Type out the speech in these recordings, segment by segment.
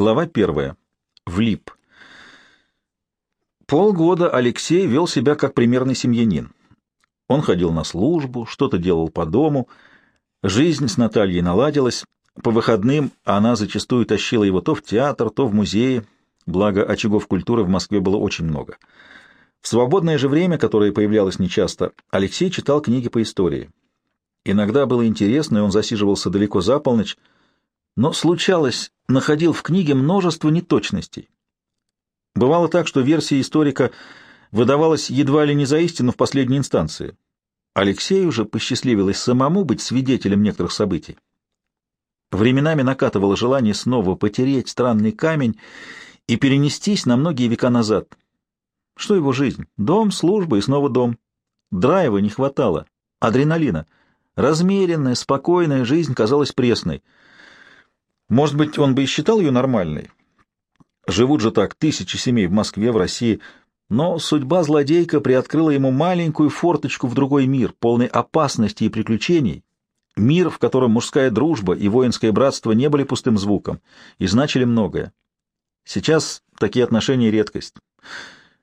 Глава первая. Влип. Полгода Алексей вел себя как примерный семьянин. Он ходил на службу, что-то делал по дому. Жизнь с Натальей наладилась. По выходным она зачастую тащила его то в театр, то в музеи, благо очагов культуры в Москве было очень много. В свободное же время, которое появлялось нечасто, Алексей читал книги по истории. Иногда было интересно, и он засиживался далеко за полночь, но случалось, находил в книге множество неточностей. Бывало так, что версия историка выдавалась едва ли не за истину в последней инстанции. Алексею же посчастливилось самому быть свидетелем некоторых событий. Временами накатывало желание снова потереть странный камень и перенестись на многие века назад. Что его жизнь? Дом, служба и снова дом. Драйва не хватало, адреналина. Размеренная, спокойная жизнь казалась пресной. Может быть, он бы и считал ее нормальной. Живут же так тысячи семей в Москве, в России. Но судьба злодейка приоткрыла ему маленькую форточку в другой мир, полный опасности и приключений. Мир, в котором мужская дружба и воинское братство не были пустым звуком и значили многое. Сейчас такие отношения — редкость.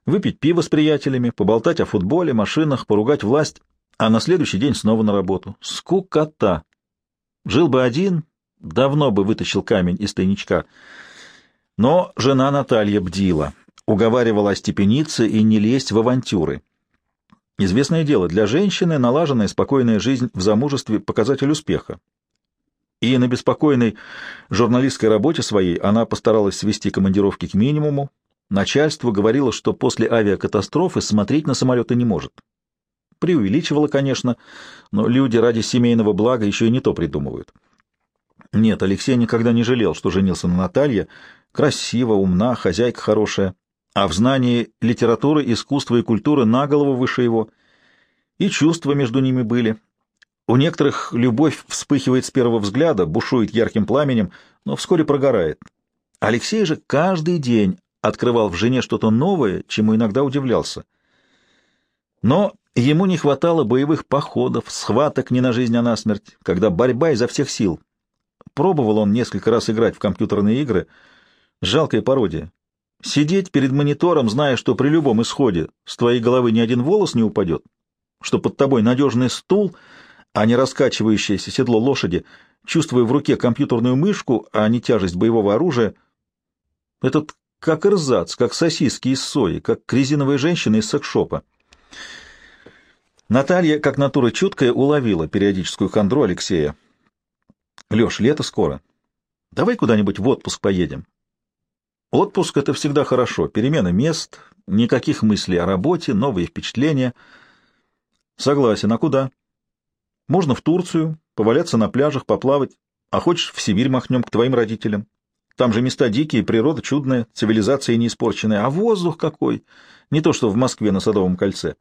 Выпить пиво с приятелями, поболтать о футболе, машинах, поругать власть, а на следующий день снова на работу. Скукота. Жил бы один, давно бы вытащил камень из тайничка. Но жена Наталья бдила, уговаривала остепениться и не лезть в авантюры. Известное дело, для женщины налаженная спокойная жизнь в замужестве — показатель успеха. И на беспокойной журналистской работе своей она постаралась свести командировки к минимуму. Начальство говорило, что после авиакатастрофы смотреть на самолеты не может. Преувеличивала, конечно, но люди ради семейного блага еще и не то придумывают. Нет, Алексей никогда не жалел, что женился на Наталье. Красива, умна, хозяйка хорошая, а в знании литературы, искусства и культуры на голову выше его. И чувства между ними были. У некоторых любовь вспыхивает с первого взгляда, бушует ярким пламенем, но вскоре прогорает. Алексей же каждый день открывал в жене что-то новое, чему иногда удивлялся. Но ему не хватало боевых походов, схваток не на жизнь, а на смерть, когда борьба изо всех сил. Пробовал он несколько раз играть в компьютерные игры. Жалкая пародия. Сидеть перед монитором, зная, что при любом исходе с твоей головы ни один волос не упадет, что под тобой надежный стул — а не раскачивающееся седло лошади, чувствуя в руке компьютерную мышку, а не тяжесть боевого оружия. Этот как эрзац, как сосиски из сои, как резиновая женщина из секшопа. Наталья, как натура чуткая, уловила периодическую хандру Алексея. — Леш, лето скоро. Давай куда-нибудь в отпуск поедем. Отпуск — это всегда хорошо. Перемена мест, никаких мыслей о работе, новые впечатления. Согласен. А куда? — можно в Турцию, поваляться на пляжах, поплавать, а хочешь в Сибирь махнем к твоим родителям. Там же места дикие, природа чудная, цивилизация не испорченная, а воздух какой! Не то что в Москве на Садовом кольце.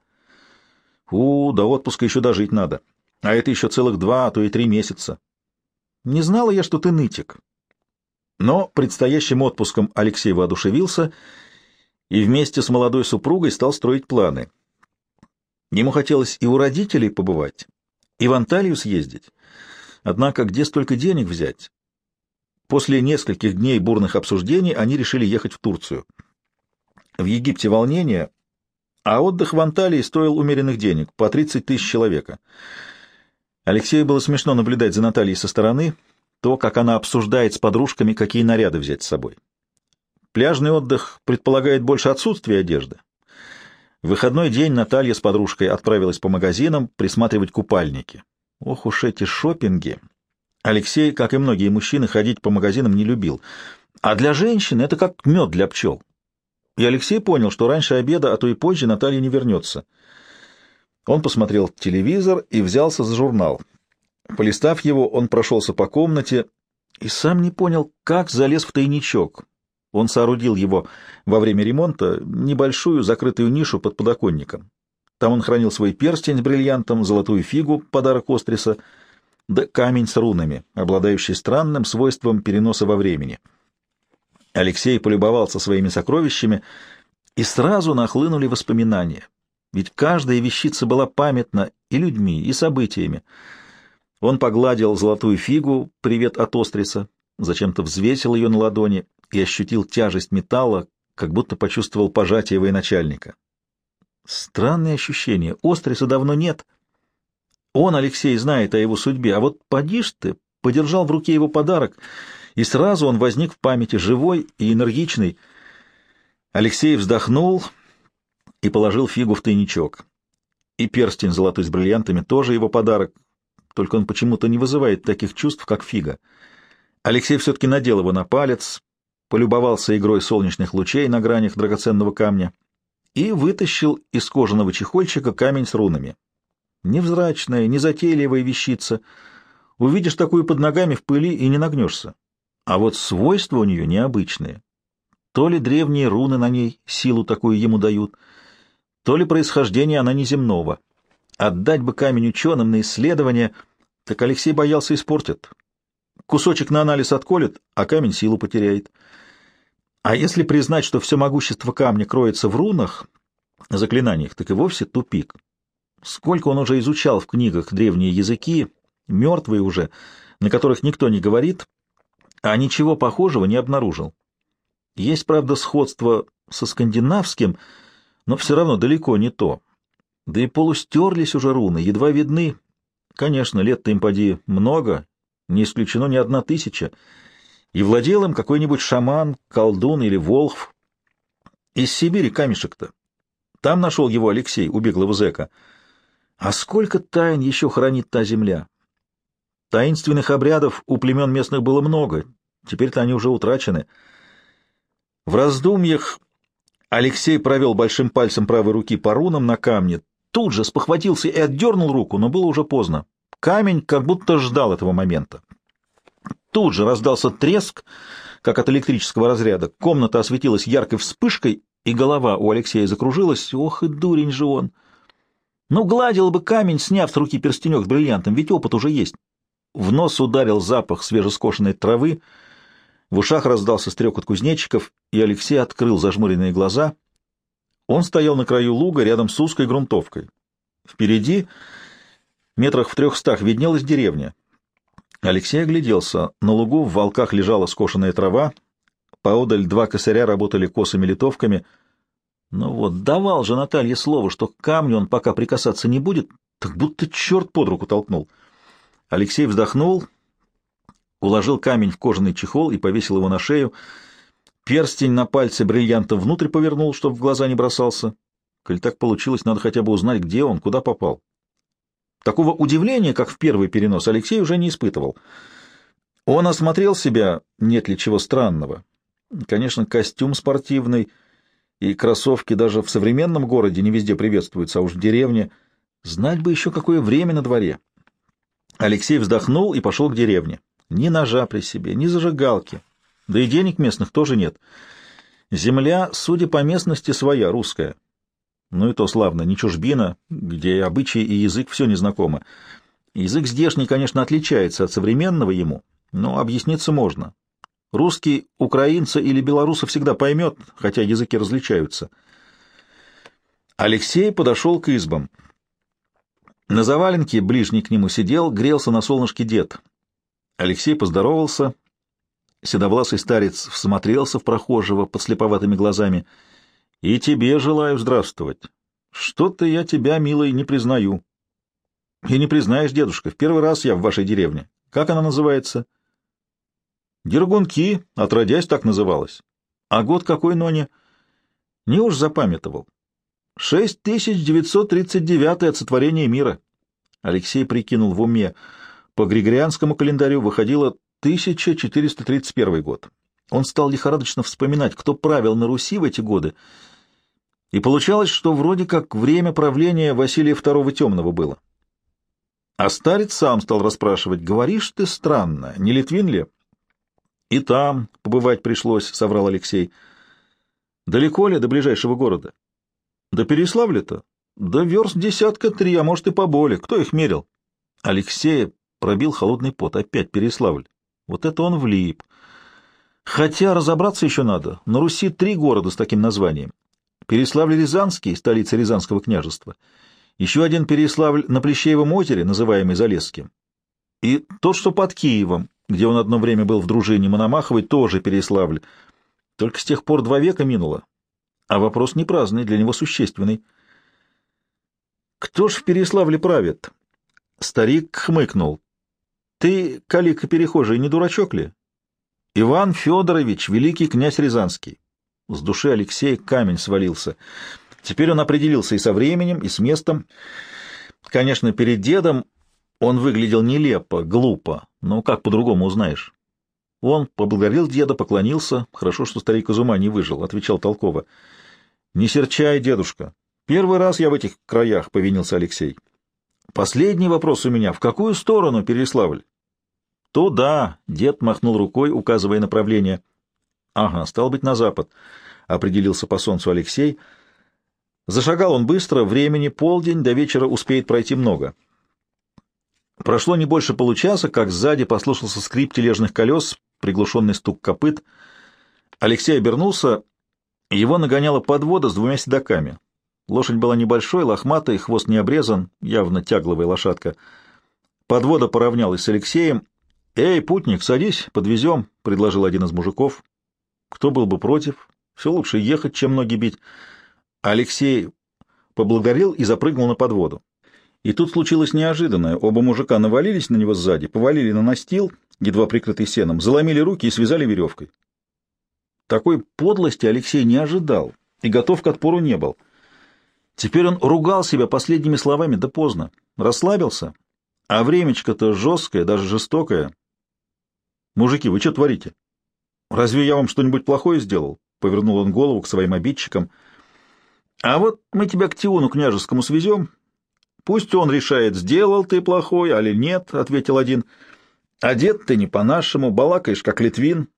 У, до отпуска еще дожить надо. А это еще целых два, а то и три месяца. Не знала я, что ты нытик. Но предстоящим отпуском Алексей воодушевился и вместе с молодой супругой стал строить планы. Ему хотелось и у родителей побывать, и в Анталию съездить. Однако где столько денег взять? После нескольких дней бурных обсуждений они решили ехать в Турцию. В Египте волнение, а отдых в Анталии стоил умеренных денег, по 30 тысяч человека. Алексею было смешно наблюдать за Натальей со стороны, то, как она обсуждает с подружками, какие наряды взять с собой. Пляжный отдых предполагает больше отсутствия одежды, в выходной день Наталья с подружкой отправилась по магазинам присматривать купальники. Ох уж эти шопинги! Алексей, как и многие мужчины, ходить по магазинам не любил. А для женщины это как мед для пчел. И Алексей понял, что раньше обеда, а то и позже Наталья не вернется. Он посмотрел телевизор и взялся за журнал. Полистав его, он прошелся по комнате и сам не понял, как залез в тайничок. Он соорудил его во время ремонта, небольшую закрытую нишу под подоконником. Там он хранил свой перстень с бриллиантом, золотую фигу, подарок Остриса, да камень с рунами, обладающий странным свойством переноса во времени. Алексей полюбовался своими сокровищами, и сразу нахлынули воспоминания. Ведь каждая вещица была памятна и людьми, и событиями. Он погладил золотую фигу, привет от Остриса, зачем-то взвесил ее на ладони и ощутил тяжесть металла, как будто почувствовал пожатие военачальника. Странные ощущения. Остриса давно нет. Он, Алексей, знает о его судьбе, а вот поди ты, подержал в руке его подарок, и сразу он возник в памяти, живой и энергичный. Алексей вздохнул и положил фигу в тайничок. И перстень золотой с бриллиантами тоже его подарок, только он почему-то не вызывает таких чувств, как фига. Алексей все-таки надел его на палец, полюбовался игрой солнечных лучей на гранях драгоценного камня и вытащил из кожаного чехольчика камень с рунами. Невзрачная, незатейливая вещица. Увидишь такую под ногами в пыли и не нагнешься. А вот свойства у нее необычные. То ли древние руны на ней силу такую ему дают, то ли происхождение она неземного. Отдать бы камень ученым на исследование, так Алексей боялся испортит. Кусочек на анализ отколет, а камень силу потеряет. А если признать, что все могущество камня кроется в рунах, заклинаниях, так и вовсе тупик. Сколько он уже изучал в книгах древние языки, мертвые уже, на которых никто не говорит, а ничего похожего не обнаружил. Есть, правда, сходство со скандинавским, но все равно далеко не то. Да и полустерлись уже руны, едва видны. Конечно, лет-то им поди много, не исключено ни одна тысяча — и владел им какой-нибудь шаман, колдун или волхв. Из Сибири камешек-то. Там нашел его Алексей, у беглого зэка. А сколько тайн еще хранит та земля? Таинственных обрядов у племен местных было много, теперь-то они уже утрачены. В раздумьях Алексей провел большим пальцем правой руки по рунам на камне, тут же спохватился и отдернул руку, но было уже поздно. Камень как будто ждал этого момента. Тут же раздался треск, как от электрического разряда. Комната осветилась яркой вспышкой, и голова у Алексея закружилась. Ох и дурень же он! Ну, гладил бы камень, сняв с руки перстенек с бриллиантом, ведь опыт уже есть. В нос ударил запах свежескошенной травы, в ушах раздался стрекот кузнечиков, и Алексей открыл зажмуренные глаза. Он стоял на краю луга рядом с узкой грунтовкой. Впереди, метрах в трехстах, виднелась деревня. Алексей огляделся. На лугу в волках лежала скошенная трава, поодаль два косаря работали косыми литовками. Ну вот, давал же Наталье слово, что к камню он пока прикасаться не будет, так будто черт под руку толкнул. Алексей вздохнул, уложил камень в кожаный чехол и повесил его на шею. Перстень на пальце бриллианта внутрь повернул, чтобы в глаза не бросался. Коль так получилось, надо хотя бы узнать, где он, куда попал. Такого удивления, как в первый перенос, Алексей уже не испытывал. Он осмотрел себя, нет ли чего странного. Конечно, костюм спортивный и кроссовки даже в современном городе не везде приветствуются, а уж в деревне. Знать бы еще, какое время на дворе. Алексей вздохнул и пошел к деревне. Ни ножа при себе, ни зажигалки. Да и денег местных тоже нет. Земля, судя по местности, своя, русская. Ну и то славно, не чужбина, где обычаи и язык все незнакомы. Язык здешний, конечно, отличается от современного ему, но объясниться можно. Русский украинца или белоруса всегда поймет, хотя языки различаются. Алексей подошел к избам. На заваленке ближний к нему сидел, грелся на солнышке дед. Алексей поздоровался. Седовласый старец всмотрелся в прохожего под слеповатыми глазами — и тебе желаю здравствовать. Что-то я тебя, милый, не признаю. И не признаешь, дедушка, в первый раз я в вашей деревне. Как она называется? Дергунки, отродясь, так называлась. А год какой, Ноне? Не уж запамятовал. 6939 от сотворения мира. Алексей прикинул в уме. По григорианскому календарю выходило 1431 год. Он стал лихорадочно вспоминать, кто правил на Руси в эти годы, и получалось, что вроде как время правления Василия II Темного было. А старец сам стал расспрашивать, говоришь ты странно, не Литвин ли? И там побывать пришлось, — соврал Алексей. Далеко ли до ближайшего города? До Переславля-то? Да верст десятка три, а может и поболее. Кто их мерил? Алексея пробил холодный пот. Опять Переславль. Вот это он влип. Хотя разобраться еще надо. На Руси три города с таким названием. Переславль-Рязанский, столица Рязанского княжества. Еще один Переславль на Плещеевом озере, называемый Залесским. И тот, что под Киевом, где он одно время был в дружине Мономаховой, тоже Переславль. Только с тех пор два века минуло, а вопрос не праздный, для него существенный. Кто ж в Переславле правит? Старик хмыкнул. Ты, калика перехожий, не дурачок ли? Иван Федорович, великий князь Рязанский. С души Алексея камень свалился. Теперь он определился и со временем, и с местом. Конечно, перед дедом он выглядел нелепо, глупо, но как по-другому узнаешь? Он поблагодарил деда, поклонился. Хорошо, что старик из ума не выжил, — отвечал толково. — Не серчай, дедушка. Первый раз я в этих краях, — повинился Алексей. — Последний вопрос у меня. В какую сторону, Переславль? — Туда, — дед махнул рукой, указывая направление. — Ага, стал быть, на запад, — определился по солнцу Алексей. Зашагал он быстро, времени полдень, до вечера успеет пройти много. Прошло не больше получаса, как сзади послышался скрип тележных колес, приглушенный стук копыт. Алексей обернулся, его нагоняла подвода с двумя седаками. Лошадь была небольшой, лохматой, хвост не обрезан, явно тягловая лошадка. Подвода поравнялась с Алексеем. «Эй, путник, садись, подвезем», — предложил один из мужиков. Кто был бы против? Все лучше ехать, чем ноги бить. Алексей поблагодарил и запрыгнул на подводу. И тут случилось неожиданное. Оба мужика навалились на него сзади, повалили на настил, едва прикрытый сеном, заломили руки и связали веревкой. Такой подлости Алексей не ожидал и готов к отпору не был. Теперь он ругал себя последними словами, да поздно. Расслабился, а времечко-то жесткое, даже жестокое. «Мужики, вы что творите? Разве я вам что-нибудь плохое сделал?» — повернул он голову к своим обидчикам. «А вот мы тебя к Тиону княжескому свезем. Пусть он решает, сделал ты плохой, али нет», — ответил один. «Одет ты не по-нашему, балакаешь, как литвин.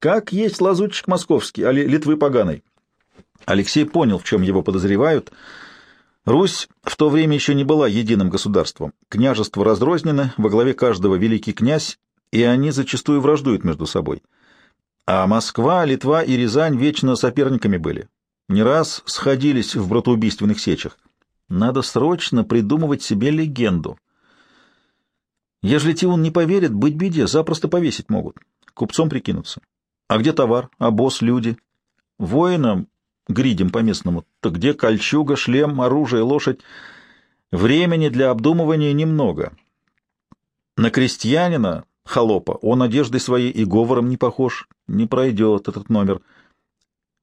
Как есть лазутчик московский, али Литвы поганой». Алексей понял, в чем его подозревают. Русь в то время еще не была единым государством. Княжества разрознены, во главе каждого великий князь, и они зачастую враждуют между собой. А Москва, Литва и Рязань вечно соперниками были. Не раз сходились в братоубийственных сечах. Надо срочно придумывать себе легенду. Ежели Тиун не поверит, быть беде, запросто повесить могут. Купцом прикинуться. А где товар, а босс, люди? Воинам гридем по-местному, то где кольчуга, шлем, оружие, лошадь? Времени для обдумывания немного. На крестьянина, холопа, он одеждой своей и говором не похож, не пройдет этот номер.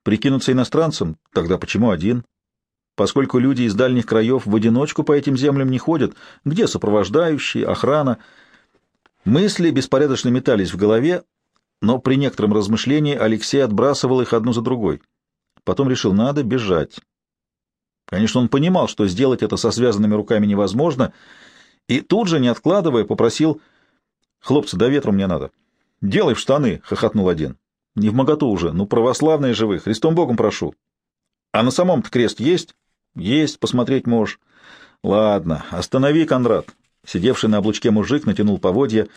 Прикинуться иностранцем? Тогда почему один? Поскольку люди из дальних краев в одиночку по этим землям не ходят, где сопровождающие, охрана? Мысли беспорядочно метались в голове, но при некотором размышлении Алексей отбрасывал их одну за другой. Потом решил, надо бежать. Конечно, он понимал, что сделать это со связанными руками невозможно, и тут же, не откладывая, попросил, «Хлопцы, до ветру мне надо». «Делай в штаны», — хохотнул один. «Не в моготу уже, ну православные живы, Христом Богом прошу». «А на самом-то крест есть?» «Есть, посмотреть можешь». «Ладно, останови, Кондрат». Сидевший на облучке мужик натянул поводья,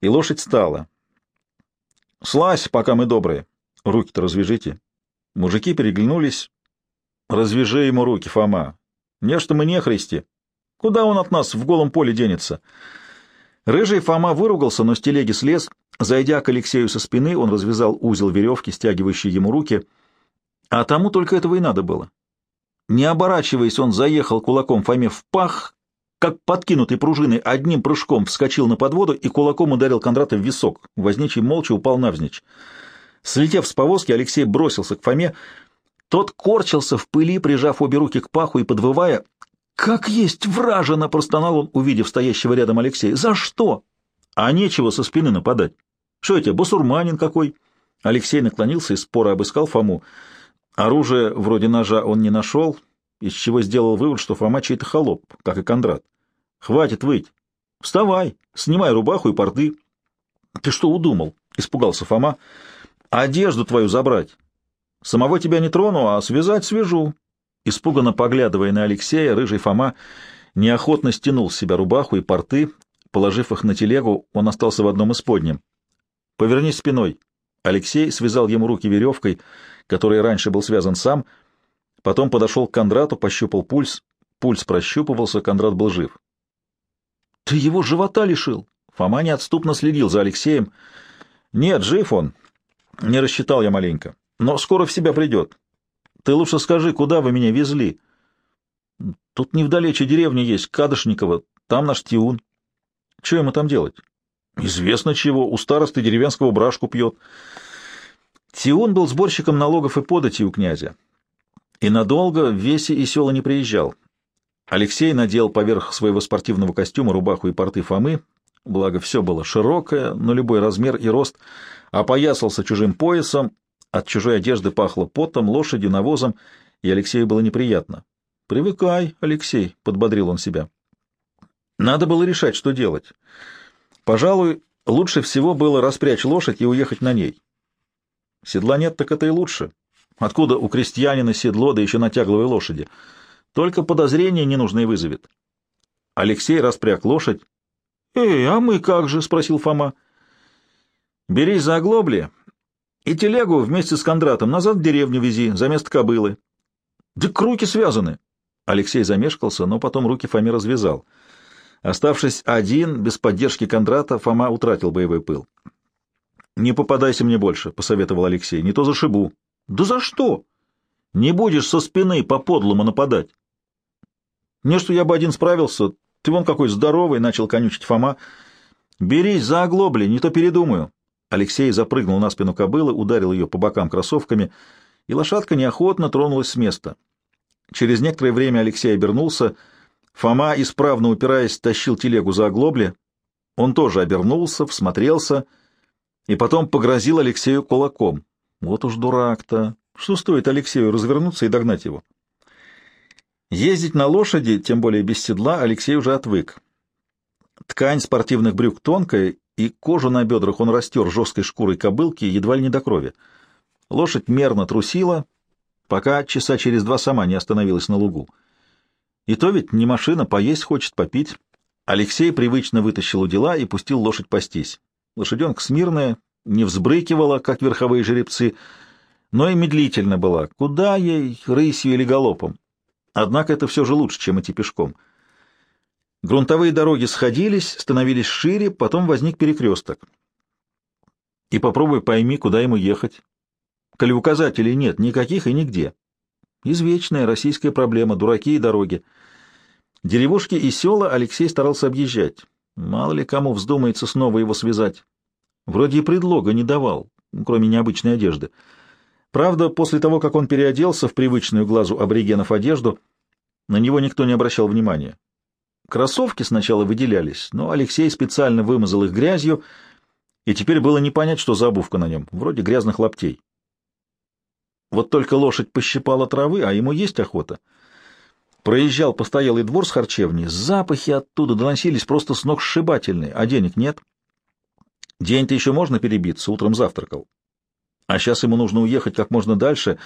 и лошадь стала. «Слазь, пока мы добрые. Руки-то развяжите». Мужики переглянулись. «Развяжи ему руки, Фома. Не что мы не христи. Куда он от нас в голом поле денется?» Рыжий Фома выругался, но с телеги слез. Зайдя к Алексею со спины, он развязал узел веревки, стягивающий ему руки. А тому только этого и надо было. Не оборачиваясь, он заехал кулаком Фоме в пах, как подкинутый пружиной, одним прыжком вскочил на подводу и кулаком ударил Кондрата в висок. Возничий молча упал навзничь. Слетев с повозки, Алексей бросился к Фоме. Тот корчился в пыли, прижав обе руки к паху и подвывая. «Как есть вражено!» — простонал он, увидев стоящего рядом Алексея. «За что?» «А нечего со спины нападать. Что это, бусурманин какой?» Алексей наклонился и споро обыскал Фому. Оружие вроде ножа он не нашел, из чего сделал вывод, что Фома чей-то холоп, как и Кондрат. Хватит выть. Вставай, снимай рубаху и порты. Ты что удумал? Испугался Фома. Одежду твою забрать. Самого тебя не трону, а связать свяжу. Испуганно поглядывая на Алексея, рыжий Фома неохотно стянул с себя рубаху и порты. Положив их на телегу, он остался в одном из подним. «Повернись спиной». Алексей связал ему руки веревкой, которой раньше был связан сам, потом подошел к Кондрату, пощупал пульс. Пульс прощупывался, Кондрат был жив. Ты его живота лишил. Фома неотступно следил за Алексеем. Нет, жив он. Не рассчитал я маленько. но скоро в себя придет. Ты лучше скажи, куда вы меня везли? Тут невдалече деревня есть, Кадышникова, там наш Тиун. Что ему там делать? Известно чего, у старосты деревенского брашку пьет. Тиун был сборщиком налогов и податей у князя. И надолго в Весе и села не приезжал. Алексей надел поверх своего спортивного костюма рубаху и порты Фомы, благо все было широкое, на любой размер и рост, опоясался чужим поясом, от чужой одежды пахло потом, лошадью, навозом, и Алексею было неприятно. «Привыкай, Алексей», — подбодрил он себя. Надо было решать, что делать. Пожалуй, лучше всего было распрячь лошадь и уехать на ней. Седла нет, так это и лучше. Откуда у крестьянина седло, да еще на тягловой лошади? Только подозрение ненужное вызовет. Алексей распряг лошадь. — Эй, а мы как же? — спросил Фома. — Берись за оглобли и телегу вместе с Кондратом назад в деревню вези, за место кобылы. — Да руки связаны. Алексей замешкался, но потом руки Фоме развязал. Оставшись один, без поддержки Кондрата, Фома утратил боевой пыл. «Не попадайся мне больше», — посоветовал Алексей, — «не то зашибу». «Да за что?» «Не будешь со спины по-подлому нападать». «Не, что я бы один справился. Ты вон какой здоровый», — начал конючить Фома. «Берись за оглобли, не то передумаю». Алексей запрыгнул на спину кобылы, ударил ее по бокам кроссовками, и лошадка неохотно тронулась с места. Через некоторое время Алексей обернулся. Фома, исправно упираясь, тащил телегу за оглобли. Он тоже обернулся, всмотрелся и потом погрозил Алексею кулаком. Вот уж дурак-то! Что стоит Алексею развернуться и догнать его? Ездить на лошади, тем более без седла, Алексей уже отвык. Ткань спортивных брюк тонкая, и кожу на бедрах он растер жесткой шкурой кобылки едва ли не до крови. Лошадь мерно трусила, пока часа через два сама не остановилась на лугу. И то ведь не машина, поесть хочет, попить. Алексей привычно вытащил у дела и пустил лошадь пастись. Лошаденка смирная, не взбрыкивала, как верховые жеребцы, но и медлительно была. Куда ей, рысью или галопом? Однако это все же лучше, чем идти пешком. Грунтовые дороги сходились, становились шире, потом возник перекресток. И попробуй пойми, куда ему ехать. Коли указателей нет никаких и нигде. Извечная российская проблема — дураки и дороги. Деревушки и села Алексей старался объезжать. Мало ли кому вздумается снова его связать. Вроде и предлога не давал, кроме необычной одежды. Правда, после того, как он переоделся в привычную глазу аборигенов одежду, на него никто не обращал внимания. Кроссовки сначала выделялись, но Алексей специально вымазал их грязью, и теперь было не понять, что за обувка на нем, вроде грязных лаптей. Вот только лошадь пощипала травы, а ему есть охота. Проезжал постоялый двор с харчевней, запахи оттуда доносились просто с ног сшибательные, а денег нет. День-то еще можно перебиться, утром завтракал. А сейчас ему нужно уехать как можно дальше,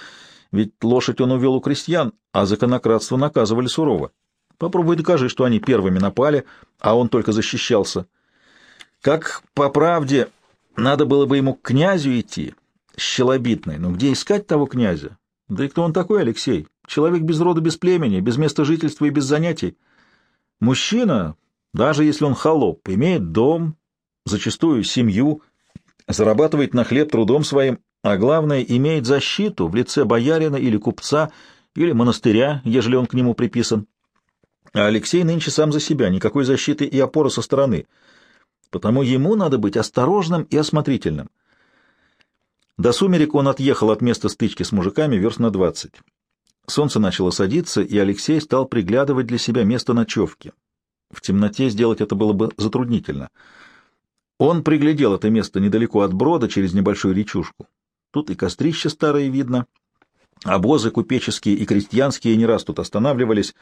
ведь лошадь он увел у крестьян, а законократство наказывали сурово. Попробуй докажи, что они первыми напали, а он только защищался. Как по правде, надо было бы ему к князю идти, щелобитной. Но где искать того князя? Да и кто он такой, Алексей? Человек без рода, без племени, без места жительства и без занятий. Мужчина, даже если он холоп, имеет дом, зачастую семью, зарабатывает на хлеб трудом своим, а главное, имеет защиту в лице боярина или купца, или монастыря, ежели он к нему приписан. А Алексей нынче сам за себя, никакой защиты и опоры со стороны. Потому ему надо быть осторожным и осмотрительным. До сумерек он отъехал от места стычки с мужиками верст на двадцать. Солнце начало садиться, и Алексей стал приглядывать для себя место ночевки. В темноте сделать это было бы затруднительно. Он приглядел это место недалеко от брода, через небольшую речушку. Тут и кострище старое видно. Обозы купеческие и крестьянские не раз тут останавливались.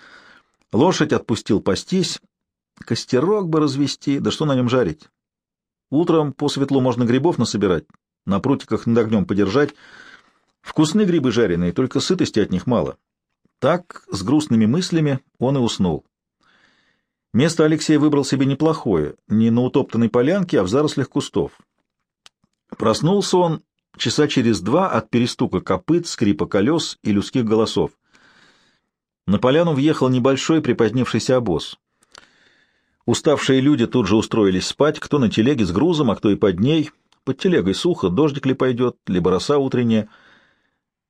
Лошадь отпустил пастись. Костерок бы развести, да что на нем жарить? Утром по светлу можно грибов насобирать, на прутиках над огнем подержать. Вкусные грибы жареные, только сытости от них мало. Так, с грустными мыслями, он и уснул. Место Алексей выбрал себе неплохое, не на утоптанной полянке, а в зарослях кустов. Проснулся он часа через два от перестука копыт, скрипа колес и людских голосов. На поляну въехал небольшой припозднившийся обоз. Уставшие люди тут же устроились спать, кто на телеге с грузом, а кто и под ней — под телегой сухо, дождик ли пойдет, либо роса утренняя.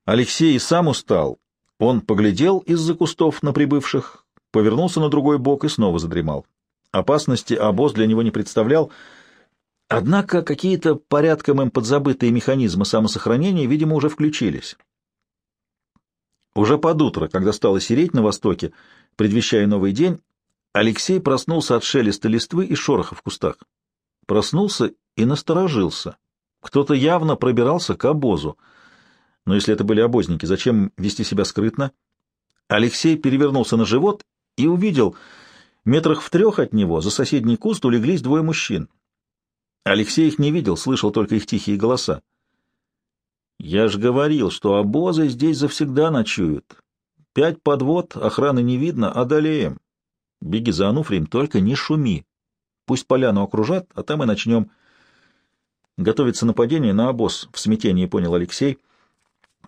Алексей и сам устал. Он поглядел из-за кустов на прибывших, повернулся на другой бок и снова задремал. Опасности обоз для него не представлял, однако какие-то порядком им подзабытые механизмы самосохранения, видимо, уже включились. Уже под утро, когда стало сереть на востоке, предвещая новый день, Алексей проснулся от шелеста листвы и шороха в кустах. Проснулся и насторожился. Кто-то явно пробирался к обозу. Но если это были обозники, зачем вести себя скрытно? Алексей перевернулся на живот и увидел, метрах в трех от него за соседний куст улеглись двое мужчин. Алексей их не видел, слышал только их тихие голоса. «Я ж говорил, что обозы здесь завсегда ночуют. Пять подвод, охраны не видно, одолеем. Беги за Ануфрием, только не шуми. Пусть поляну окружат, а там и начнем». Готовится нападение на обоз, в смятении понял Алексей.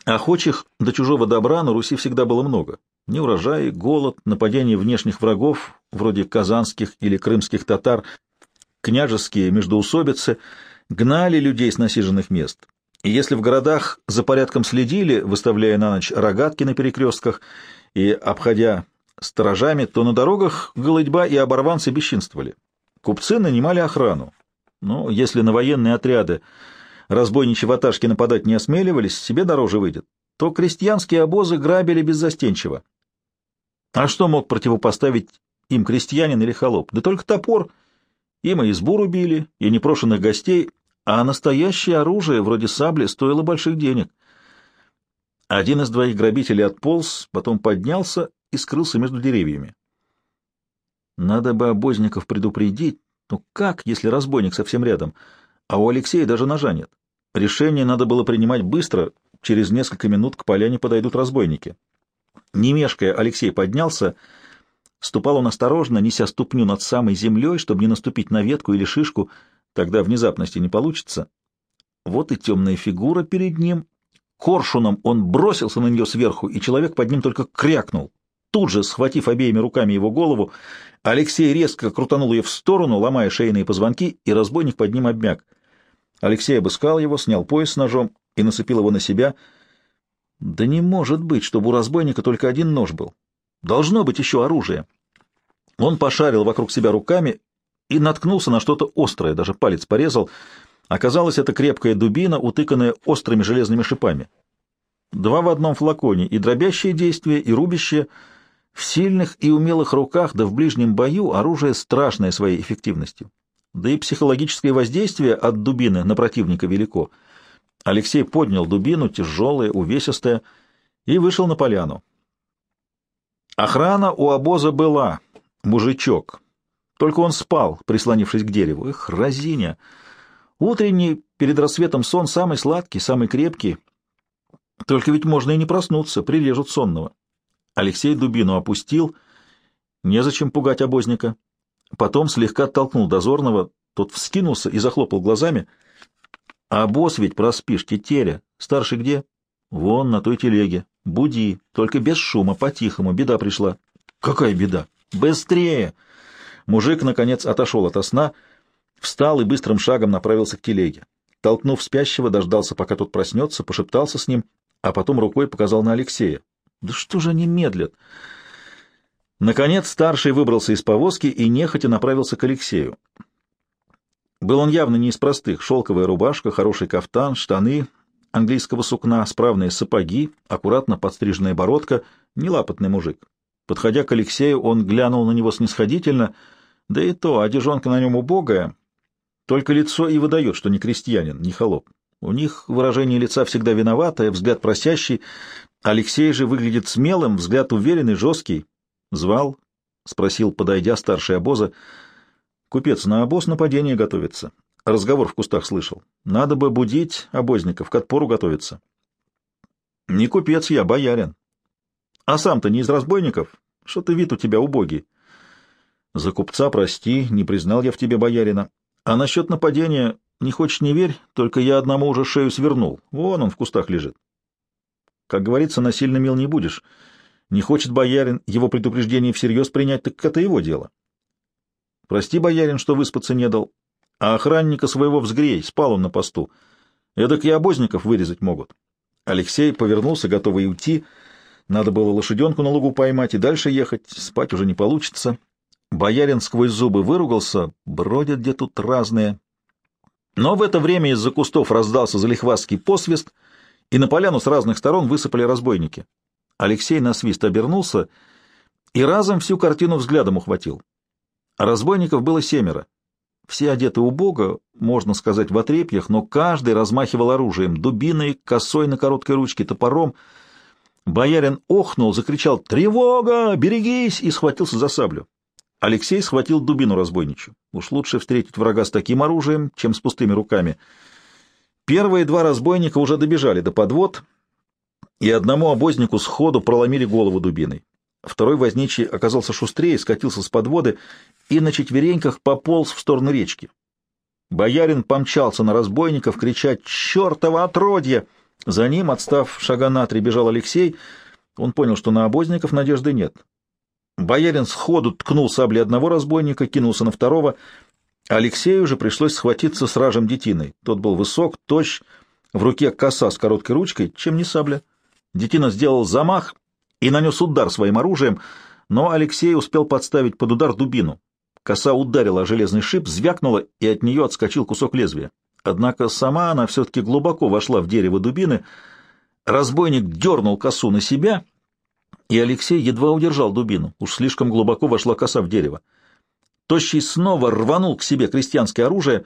Охочих до чужого добра на Руси всегда было много. Неурожаи, голод, нападение внешних врагов, вроде казанских или крымских татар, княжеские междоусобицы, гнали людей с насиженных мест. И если в городах за порядком следили, выставляя на ночь рогатки на перекрестках и обходя сторожами, то на дорогах голодьба и оборванцы бесчинствовали. Купцы нанимали охрану. Но если на военные отряды разбойничьи ваташки нападать не осмеливались, себе дороже выйдет, то крестьянские обозы грабили беззастенчиво. А что мог противопоставить им крестьянин или холоп? Да только топор. Им и избу рубили, и непрошенных гостей, а настоящее оружие, вроде сабли, стоило больших денег. Один из двоих грабителей отполз, потом поднялся и скрылся между деревьями. Надо бы обозников предупредить, но как, если разбойник совсем рядом, а у Алексея даже ножа нет? Решение надо было принимать быстро, через несколько минут к поляне подойдут разбойники. Не мешкая, Алексей поднялся. Ступал он осторожно, неся ступню над самой землей, чтобы не наступить на ветку или шишку, тогда внезапности не получится. Вот и темная фигура перед ним. Коршуном он бросился на нее сверху, и человек под ним только крякнул. Тут же, схватив обеими руками его голову, Алексей резко крутанул ее в сторону, ломая шейные позвонки, и разбойник под ним обмяк. Алексей обыскал его, снял пояс с ножом и нацепил его на себя — да не может быть, чтобы у разбойника только один нож был. Должно быть еще оружие. Он пошарил вокруг себя руками и наткнулся на что-то острое, даже палец порезал. Оказалось, это крепкая дубина, утыканная острыми железными шипами. Два в одном флаконе, и дробящее действие, и рубящее. В сильных и умелых руках, да в ближнем бою оружие страшное своей эффективностью. Да и психологическое воздействие от дубины на противника велико — Алексей поднял дубину, тяжелая, увесистая, и вышел на поляну. Охрана у обоза была, мужичок. Только он спал, прислонившись к дереву. Эх, разиня! Утренний, перед рассветом сон самый сладкий, самый крепкий. Только ведь можно и не проснуться, прирежут сонного. Алексей дубину опустил. Незачем пугать обозника. Потом слегка толкнул дозорного. Тот вскинулся и захлопал глазами — а босс ведь проспишь, тетеря. Старший где? Вон, на той телеге. Буди, только без шума, по-тихому. Беда пришла. Какая беда? Быстрее! Мужик, наконец, отошел от сна, встал и быстрым шагом направился к телеге. Толкнув спящего, дождался, пока тот проснется, пошептался с ним, а потом рукой показал на Алексея. Да что же они медлят? Наконец старший выбрался из повозки и нехотя направился к Алексею. Был он явно не из простых. Шелковая рубашка, хороший кафтан, штаны английского сукна, справные сапоги, аккуратно подстриженная бородка, нелапотный мужик. Подходя к Алексею, он глянул на него снисходительно, да и то, одежонка на нем убогая, только лицо и выдает, что не крестьянин, не холоп. У них выражение лица всегда виноватое, взгляд просящий. Алексей же выглядит смелым, взгляд уверенный, жесткий. «Звал?» — спросил, подойдя старший обоза. Купец на обоз нападение готовится. Разговор в кустах слышал. Надо бы будить обозников, к отпору готовиться. Не купец я, боярин. А сам-то не из разбойников? Что-то вид у тебя убогий. За купца прости, не признал я в тебе боярина. А насчет нападения не хочешь не верь, только я одному уже шею свернул. Вон он в кустах лежит. Как говорится, насильно мил не будешь. Не хочет боярин его предупреждение всерьез принять, так это его дело. Прости, боярин, что выспаться не дал. А охранника своего взгрей, спал он на посту. Эдак и обозников вырезать могут. Алексей повернулся, готовый уйти. Надо было лошаденку на лугу поймать и дальше ехать. Спать уже не получится. Боярин сквозь зубы выругался. Бродят где тут разные. Но в это время из-за кустов раздался залихвастский посвист, и на поляну с разных сторон высыпали разбойники. Алексей на свист обернулся и разом всю картину взглядом ухватил. Разбойников было семеро. Все одеты убого, можно сказать, в отрепьях, но каждый размахивал оружием — дубиной, косой на короткой ручке, топором. Боярин охнул, закричал «Тревога! Берегись!» и схватился за саблю. Алексей схватил дубину разбойничью. Уж лучше встретить врага с таким оружием, чем с пустыми руками. Первые два разбойника уже добежали до подвод, и одному обознику сходу проломили голову дубиной. Второй возничий оказался шустрее, скатился с подводы и на четвереньках пополз в сторону речки. Боярин помчался на разбойников, крича «Чертово отродье!». За ним, отстав шага на три, бежал Алексей. Он понял, что на обозников надежды нет. Боярин сходу ткнул саблей одного разбойника, кинулся на второго. Алексею же пришлось схватиться с ражем детиной. Тот был высок, тощ, в руке коса с короткой ручкой, чем не сабля. Детина сделал замах и нанес удар своим оружием, но Алексей успел подставить под удар дубину. Коса ударила о железный шип, звякнула, и от нее отскочил кусок лезвия. Однако сама она все-таки глубоко вошла в дерево дубины. Разбойник дернул косу на себя, и Алексей едва удержал дубину. Уж слишком глубоко вошла коса в дерево. Тощий снова рванул к себе крестьянское оружие,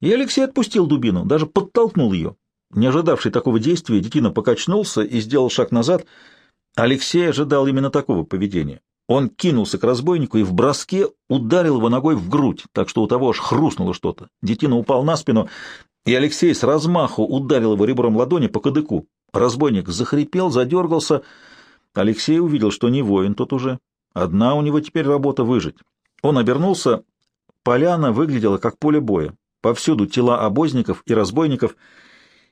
и Алексей отпустил дубину, даже подтолкнул ее. Не ожидавший такого действия, детина покачнулся и сделал шаг назад. Алексей ожидал именно такого поведения. Он кинулся к разбойнику и в броске ударил его ногой в грудь, так что у того аж хрустнуло что-то. Детина упал на спину, и Алексей с размаху ударил его ребром ладони по кадыку. Разбойник захрипел, задергался. Алексей увидел, что не воин тот уже. Одна у него теперь работа выжить. Он обернулся. Поляна выглядела как поле боя. Повсюду тела обозников и разбойников.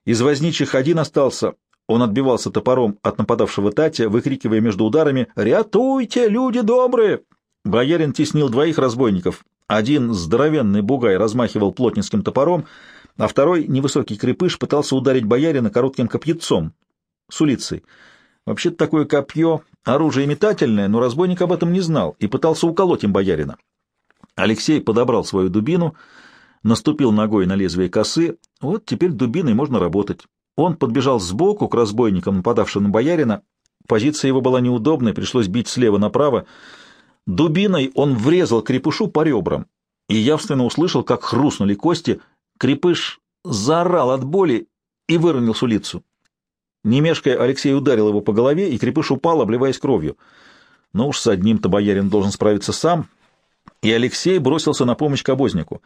Из возничих один остался, он отбивался топором от нападавшего Татя, выкрикивая между ударами «Рятуйте, люди добрые!». Боярин теснил двоих разбойников. Один здоровенный бугай размахивал плотницким топором, а второй, невысокий крепыш, пытался ударить боярина коротким копьецом с улицей. Вообще-то такое копье — оружие метательное, но разбойник об этом не знал и пытался уколоть им боярина. Алексей подобрал свою дубину, наступил ногой на лезвие косы. Вот теперь дубиной можно работать. Он подбежал сбоку к разбойникам, нападавшим на боярина. Позиция его была неудобной, пришлось бить слева направо. Дубиной он врезал крепышу по ребрам и явственно услышал, как хрустнули кости. Крепыш заорал от боли и выронил с улицу. Не мешкая, Алексей ударил его по голове, и крепыш упал, обливаясь кровью. Но уж с одним-то боярин должен справиться сам, и Алексей бросился на помощь к обознику.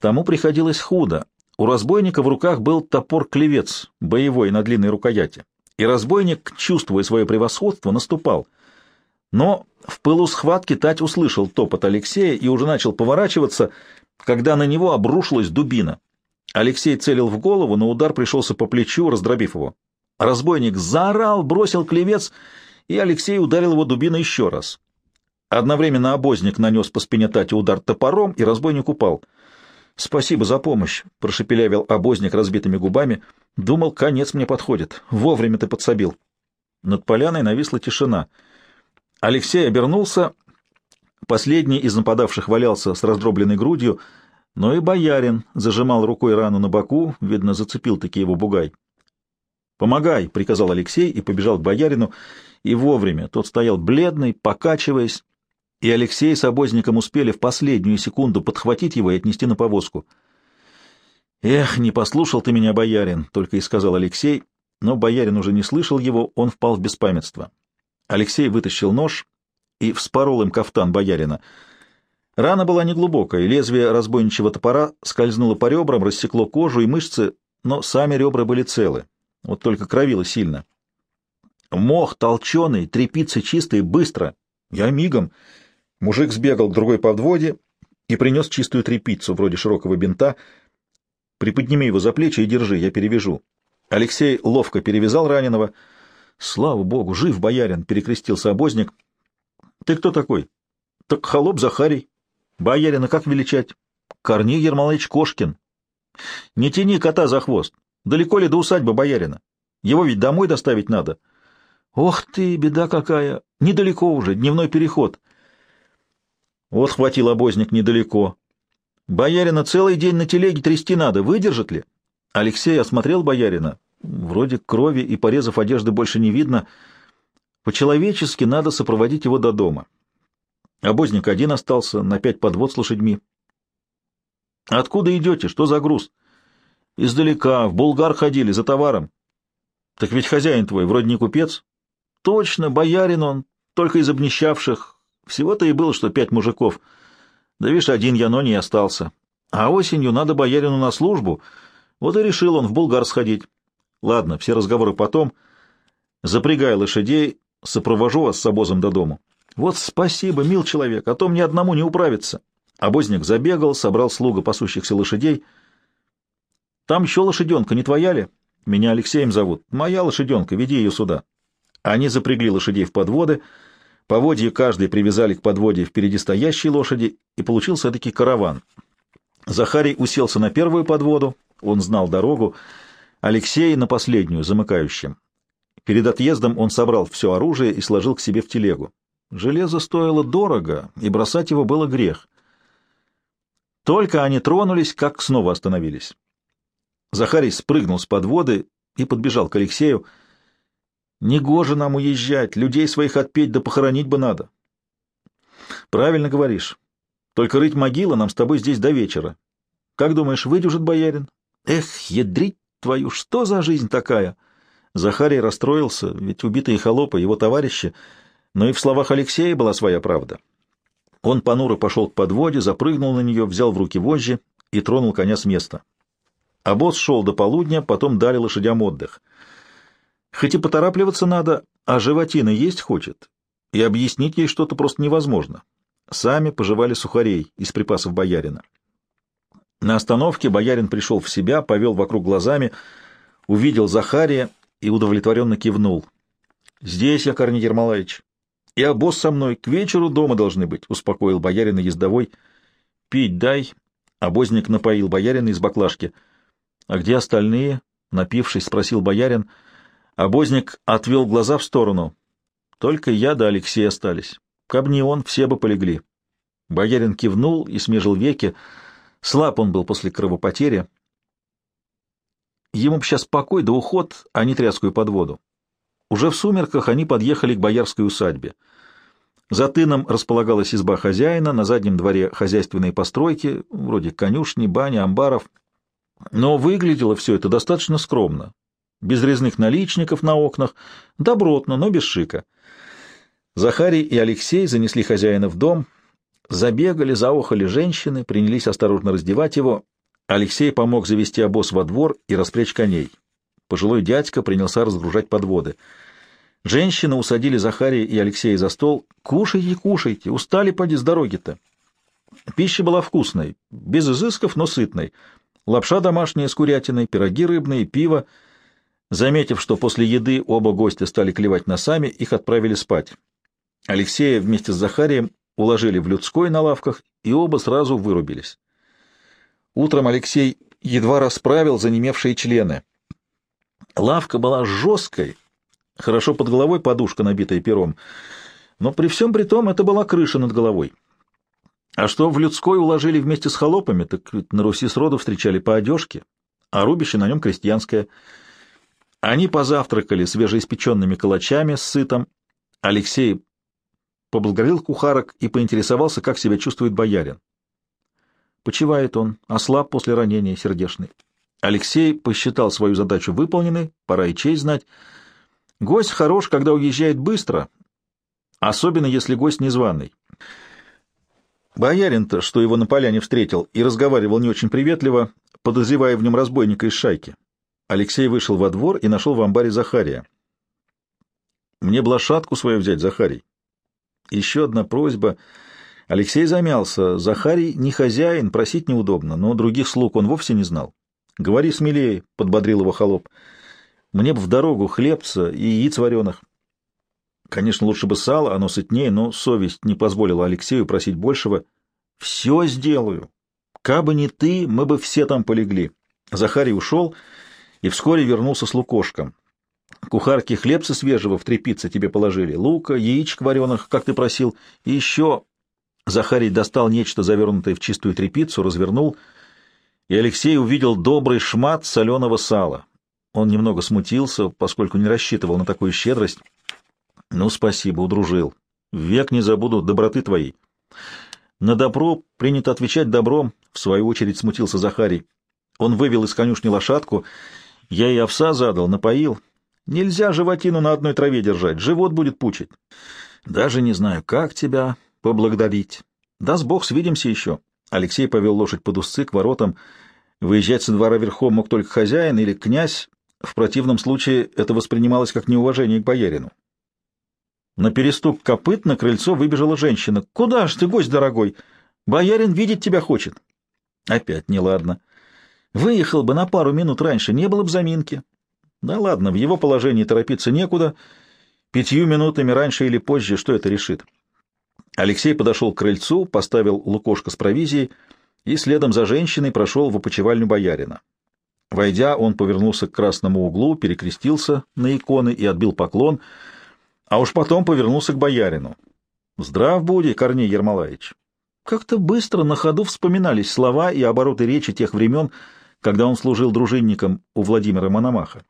Тому приходилось худо. У разбойника в руках был топор-клевец, боевой на длинной рукояти, и разбойник, чувствуя свое превосходство, наступал. Но в пылу схватки Тать услышал топот Алексея и уже начал поворачиваться, когда на него обрушилась дубина. Алексей целил в голову, но удар пришелся по плечу, раздробив его. Разбойник заорал, бросил клевец, и Алексей ударил его дубиной еще раз. Одновременно обозник нанес по спине Тати удар топором, и разбойник упал —— Спасибо за помощь, — прошепелявил обозник разбитыми губами. — Думал, конец мне подходит. Вовремя ты подсобил. Над поляной нависла тишина. Алексей обернулся. Последний из нападавших валялся с раздробленной грудью, но и боярин зажимал рукой рану на боку, видно, зацепил-таки его бугай. «Помогай!» — приказал Алексей и побежал к боярину, и вовремя. Тот стоял бледный, покачиваясь, и Алексей с обозником успели в последнюю секунду подхватить его и отнести на повозку. «Эх, не послушал ты меня, боярин», — только и сказал Алексей, но боярин уже не слышал его, он впал в беспамятство. Алексей вытащил нож и вспорол им кафтан боярина. Рана была неглубокая, лезвие разбойничьего топора скользнуло по ребрам, рассекло кожу и мышцы, но сами ребра были целы, вот только кровило сильно. Мох толченый, трепицы чистые, быстро. Я мигом. Мужик сбегал к другой подводе и принес чистую тряпицу, вроде широкого бинта. «Приподними его за плечи и держи, я перевяжу». Алексей ловко перевязал раненого. «Слава богу, жив боярин!» — перекрестился обозник. «Ты кто такой?» «Так холоп Захарий». «Боярина как величать?» «Корней Ермолаевич Кошкин». «Не тяни кота за хвост. Далеко ли до усадьбы боярина?» Его ведь домой доставить надо. Ох ты, беда какая! Недалеко уже, дневной переход. Вот хватил обозник недалеко. Боярина целый день на телеге трясти надо, выдержит ли? Алексей осмотрел боярина. Вроде крови и порезов одежды больше не видно. По-человечески надо сопроводить его до дома. Обозник один остался, на пять подвод с лошадьми. — Откуда идете? Что за груз? — Издалека, в Булгар ходили, за товаром. — Так ведь хозяин твой вроде не купец. — Точно, боярин он, только из обнищавших. Всего-то и было, что пять мужиков. Да видишь, один Яно не остался. А осенью надо боярину на службу. Вот и решил он в Булгар сходить. Ладно, все разговоры потом. Запрягай лошадей, сопровожу вас с обозом до дому. Вот спасибо, мил человек, а то мне одному не управиться. Обозник забегал, собрал слуга пасущихся лошадей. Там еще лошаденка, не твоя ли? Меня Алексеем зовут. Моя лошаденка, веди ее сюда. Они запрягли лошадей в подводы, поводья каждый привязали к подводе впереди стоящей лошади, и получился таки караван. Захарий уселся на первую подводу, он знал дорогу, Алексей на последнюю, замыкающим. Перед отъездом он собрал все оружие и сложил к себе в телегу. Железо стоило дорого, и бросать его было грех. Только они тронулись, как снова остановились. Захарий спрыгнул с подводы и подбежал к Алексею. «Негоже нам уезжать, людей своих отпеть да похоронить бы надо». «Правильно говоришь. Только рыть могилы нам с тобой здесь до вечера. Как думаешь, выдюжит боярин?» «Эх, ядрить твою, что за жизнь такая?» Захарий расстроился, ведь убитые холопы, его товарищи, но и в словах Алексея была своя правда. Он понуро пошел к подводе, запрыгнул на нее, взял в руки вожжи и тронул коня с места. Босс шел до полудня, потом дали лошадям отдых. Хоть и поторапливаться надо, а животина есть хочет, и объяснить ей что-то просто невозможно. Сами пожевали сухарей из припасов боярина. На остановке боярин пришел в себя, повел вокруг глазами, увидел Захария и удовлетворенно кивнул. — Здесь я, Корней Ермолаевич. — И обоз со мной к вечеру дома должны быть, — успокоил боярина ездовой. — Пить дай. Обозник напоил боярина из баклажки. — А где остальные? — напившись, спросил боярин. Обозник отвел глаза в сторону. Только я да Алексей остались. Каб не он, все бы полегли. Боярин кивнул и смежил веки. Слаб он был после кровопотери. Ему б сейчас покой да уход, а не тряскую подводу. Уже в сумерках они подъехали к боярской усадьбе. За тыном располагалась изба хозяина, на заднем дворе хозяйственные постройки, вроде конюшни, бани, амбаров. Но выглядело все это достаточно скромно. Без резных наличников на окнах, добротно, но без шика. Захарий и Алексей занесли хозяина в дом, забегали, заохали женщины, принялись осторожно раздевать его. Алексей помог завести обоз во двор и распрячь коней. Пожилой дядька принялся разгружать подводы. Женщины усадили Захария и Алексея за стол. «Кушайте, кушайте, устали поди с дороги-то». Пища была вкусной, без изысков, но сытной. Лапша домашняя с курятиной, пироги рыбные, пиво. Заметив, что после еды оба гостя стали клевать носами, их отправили спать. Алексея вместе с Захарием уложили в людской на лавках, и оба сразу вырубились. Утром Алексей едва расправил занемевшие члены. Лавка была жесткой, Хорошо под головой подушка, набитая пером. Но при всем при том это была крыша над головой. А что в людской уложили вместе с холопами, так ведь на Руси сроду встречали по одежке, а рубище на нем крестьянское. Они позавтракали свежеиспеченными калачами с сытом. Алексей поблагодарил кухарок и поинтересовался, как себя чувствует боярин. Почивает он, ослаб после ранения сердечный. Алексей посчитал свою задачу выполненной, пора и честь знать — Гость хорош, когда уезжает быстро, особенно если гость незваный. Боярин-то, что его на поляне встретил и разговаривал не очень приветливо, подозревая в нем разбойника из шайки. Алексей вышел во двор и нашел в амбаре Захария. «Мне бы лошадку свою взять, Захарий». Еще одна просьба. Алексей замялся. Захарий не хозяин, просить неудобно, но других слуг он вовсе не знал. «Говори смелее», — подбодрил его холоп. Мне бы в дорогу хлебца и яиц вареных. Конечно, лучше бы сало, оно сытнее, но совесть не позволила Алексею просить большего. «Все сделаю. Кабы не ты, мы бы все там полегли». Захарий ушел и вскоре вернулся с лукошком. Кухарки хлебца свежего в трепице тебе положили, лука, яичек вареных, как ты просил, и еще... Захарий достал нечто, завернутое в чистую трепицу, развернул, и Алексей увидел добрый шмат соленого сала. Он немного смутился, поскольку не рассчитывал на такую щедрость. Ну, спасибо, удружил. Век не забуду доброты твоей. На добро принято отвечать добром, в свою очередь смутился Захарий. Он вывел из конюшни лошадку, я и овса задал, напоил, Нельзя животину на одной траве держать, живот будет пучить. Даже не знаю, как тебя поблагодарить. Даст Бог, свидимся еще. Алексей повел лошадь под узцы к воротам. Выезжать со двора верхом мог только хозяин или князь. В противном случае это воспринималось как неуважение к боярину. На перестук копыт на крыльцо выбежала женщина. «Куда ж ты, гость дорогой? Боярин видеть тебя хочет». Опять неладно. Выехал бы на пару минут раньше, не было бы заминки. Да ладно, в его положении торопиться некуда. Пятью минутами раньше или позже что это решит? Алексей подошел к крыльцу, поставил лукошко с провизией и следом за женщиной прошел в опочивальню боярина. Войдя, он повернулся к красному углу, перекрестился на иконы и отбил поклон, а уж потом повернулся к боярину. «Здрав буди, Корней Ермолаевич!» Как-то быстро на ходу вспоминались слова и обороты речи тех времен, когда он служил дружинником у Владимира Мономаха.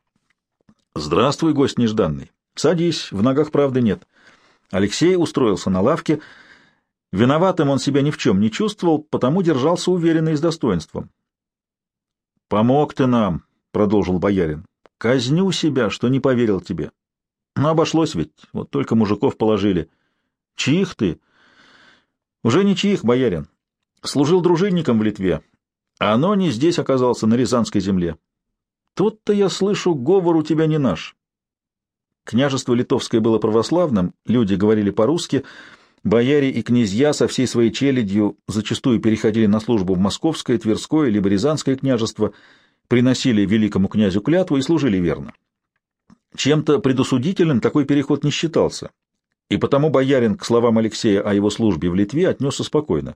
«Здравствуй, гость нежданный. Садись, в ногах правды нет». Алексей устроился на лавке. Виноватым он себя ни в чем не чувствовал, потому держался уверенно и с достоинством. «Помог ты нам», — продолжил боярин. «Казню себя, что не поверил тебе. Но обошлось ведь, вот только мужиков положили. Чьих ты?» «Уже не чьих, боярин. Служил дружинником в Литве, а оно не здесь оказался, на Рязанской земле. Тут-то я слышу, говор у тебя не наш. Княжество Литовское было православным, люди говорили по-русски, бояре и князья со всей своей челядью зачастую переходили на службу в Московское, Тверское либо Рязанское княжество, приносили великому князю клятву и служили верно. Чем-то предусудительным такой переход не считался, и потому боярин к словам Алексея о его службе в Литве отнесся спокойно.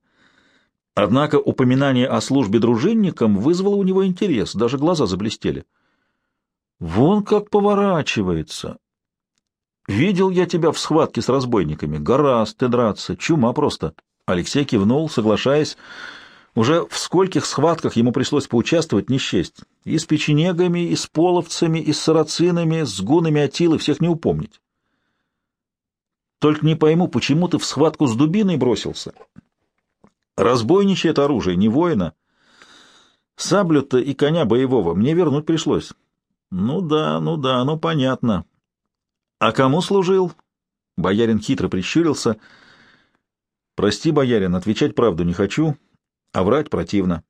Однако упоминание о службе дружинникам вызвало у него интерес, даже глаза заблестели. «Вон как поворачивается! Видел я тебя в схватке с разбойниками. Гораздо ты драться, чума просто!» Алексей кивнул, соглашаясь. Уже в скольких схватках ему пришлось поучаствовать, не счесть. И с печенегами, и с половцами, и с сарацинами, с гунами Атилы, всех не упомнить. Только не пойму, почему ты в схватку с дубиной бросился?» Разбойничье это оружие, не воина. Саблю-то и коня боевого мне вернуть пришлось. Ну да, ну да, ну понятно. А кому служил? Боярин хитро прищурился. Прости, боярин, отвечать правду не хочу, а врать противно.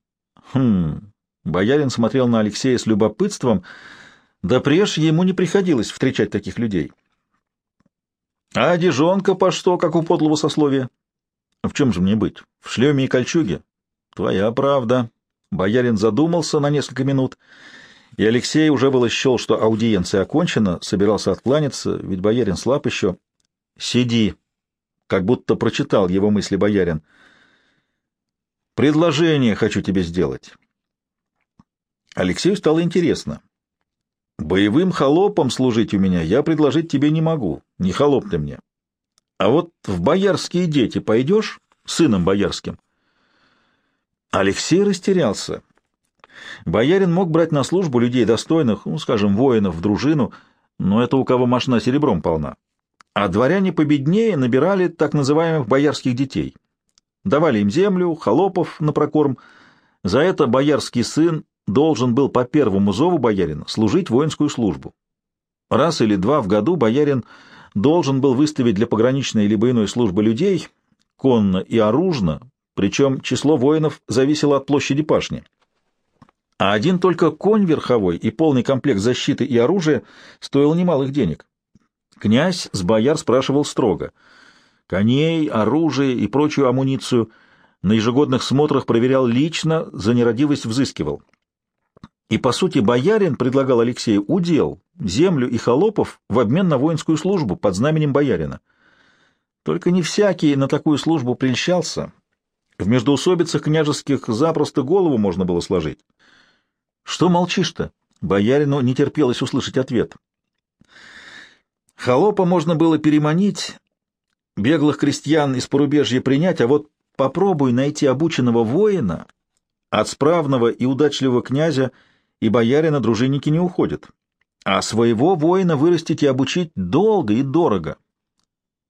Хм. Боярин смотрел на Алексея с любопытством, да прежде ему не приходилось встречать таких людей. А одежонка по что, как у подлого сословия? В чем же мне быть? В шлеме и кольчуге? Твоя правда. Боярин задумался на несколько минут, и Алексей уже было счел, что аудиенция окончена, собирался откланяться, ведь боярин слаб еще. Сиди, как будто прочитал его мысли боярин. Предложение хочу тебе сделать. Алексею стало интересно. Боевым холопом служить у меня я предложить тебе не могу, не холоп ты мне. А вот в боярские дети пойдешь, сыном боярским? Алексей растерялся. Боярин мог брать на службу людей достойных, ну, скажем, воинов в дружину, но это у кого машина серебром полна. А дворяне победнее набирали так называемых боярских детей. Давали им землю, холопов на прокорм. За это боярский сын должен был по первому зову боярина служить воинскую службу. Раз или два в году боярин должен был выставить для пограничной либо иной службы людей, конно и оружно, причем число воинов зависело от площади пашни. А один только конь верховой и полный комплект защиты и оружия стоил немалых денег. Князь с бояр спрашивал строго. Коней, оружие и прочую амуницию на ежегодных смотрах проверял лично, за нерадивость взыскивал. И, по сути, боярин предлагал Алексею удел, землю и холопов в обмен на воинскую службу под знаменем боярина. Только не всякий на такую службу прельщался. В междоусобицах княжеских запросто голову можно было сложить. — Что молчишь-то? Боярину не терпелось услышать ответ. Холопа можно было переманить, беглых крестьян из порубежья принять, а вот попробуй найти обученного воина, от справного и удачливого князя и боярина дружинники не уходят. А своего воина вырастить и обучить долго и дорого.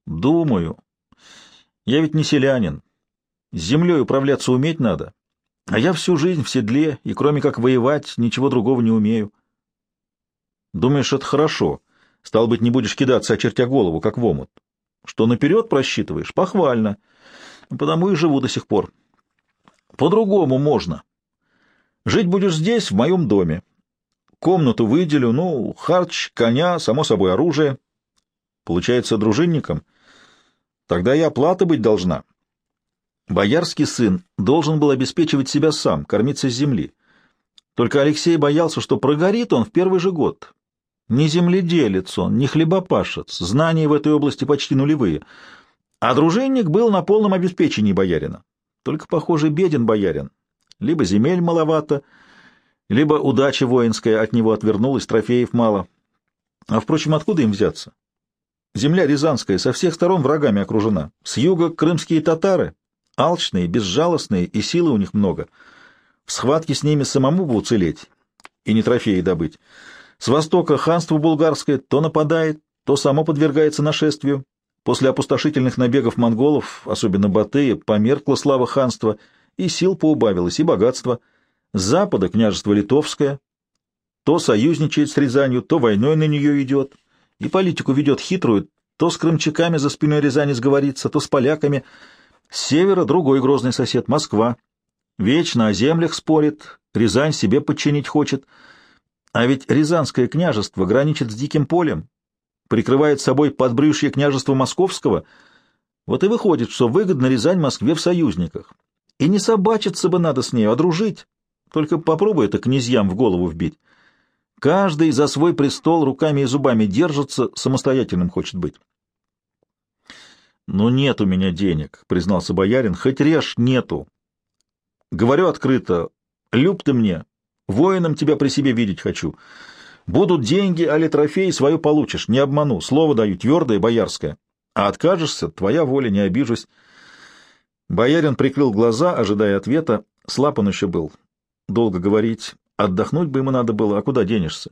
Думаю. Я ведь не селянин. С землей управляться уметь надо. А я всю жизнь в седле, и кроме как воевать, ничего другого не умею. Думаешь, это хорошо? Стал быть, не будешь кидаться, очертя голову, как в омут. Что наперед просчитываешь? Похвально. Потому и живу до сих пор. По-другому можно. Жить будешь здесь, в моем доме. Комнату выделю, ну, харч, коня, само собой, оружие. Получается, дружинником? Тогда и оплата быть должна. Боярский сын должен был обеспечивать себя сам, кормиться с земли. Только Алексей боялся, что прогорит он в первый же год. Не земледелец он, не хлебопашец, знания в этой области почти нулевые. А дружинник был на полном обеспечении боярина. Только, похоже, беден боярин. Либо земель маловато, либо удача воинская от него отвернулась, трофеев мало. А, впрочем, откуда им взяться? Земля Рязанская со всех сторон врагами окружена. С юга крымские татары, алчные, безжалостные, и силы у них много. В схватке с ними самому бы уцелеть и не трофеи добыть. С востока ханство булгарское то нападает, то само подвергается нашествию. После опустошительных набегов монголов, особенно Батыя, померкла слава ханства, и сил поубавилось, и богатство. Запада княжество Литовское то союзничает с Рязанью, то войной на нее идет, и политику ведет хитрую, то с крымчаками за спиной Рязани сговорится, то с поляками. С севера другой грозный сосед — Москва. Вечно о землях спорит, Рязань себе подчинить хочет — а ведь Рязанское княжество граничит с Диким полем, прикрывает собой подбрюшье княжества Московского. Вот и выходит, что выгодно Рязань Москве в союзниках. И не собачиться бы надо с нею, а дружить. Только попробуй это князьям в голову вбить. Каждый за свой престол руками и зубами держится, самостоятельным хочет быть. «Ну нет у меня денег», — признался боярин, — «хоть режь, нету». «Говорю открыто, люб ты мне, Воином тебя при себе видеть хочу. Будут деньги, али трофеи, свою получишь, не обману, слово даю, твердое, боярское. А откажешься, твоя воля, не обижусь. Боярин прикрыл глаза, ожидая ответа. Слаб он еще был. Долго говорить. Отдохнуть бы ему надо было, а куда денешься?